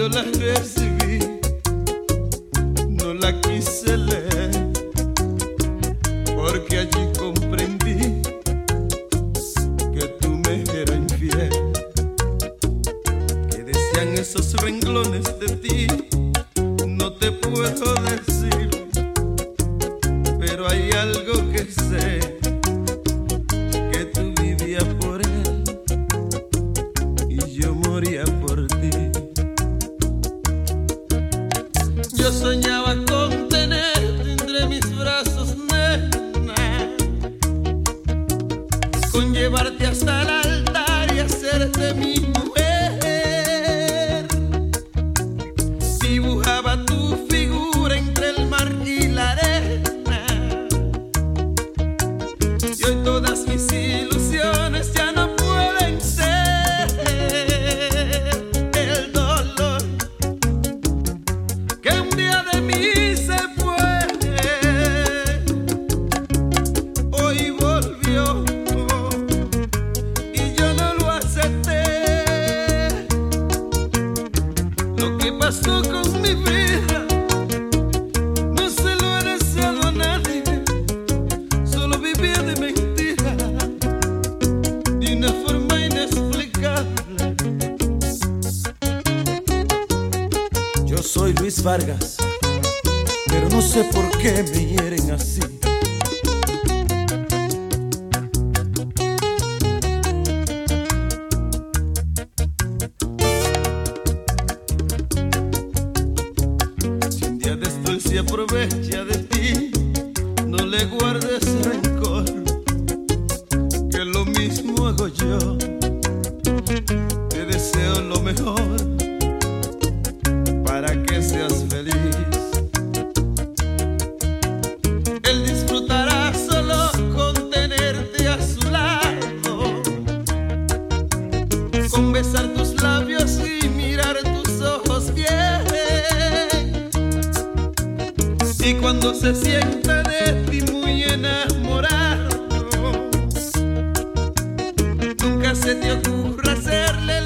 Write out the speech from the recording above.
yo la recibí, no la quise leer, porque allí comprendí que tú me eras infiel, que decían esos renglones de ti, no te puedo decir, pero hay algo llevarte hasta el pasó con mi vida no se lo he deseado a nadie, solo viví de mentira de una forma inexplicable. Yo soy Luis Vargas, pero no sé por qué me hieren así. Día de se aprovecha de ti, no le guardes rencor, que lo mismo hago yo. Te deseo lo mejor para que seas feliz. Él disfrutará solo con tenerte a su lado, con besar tus labios Y cuando se sienta de ti muy enamorado, nunca se te ocurra hacerle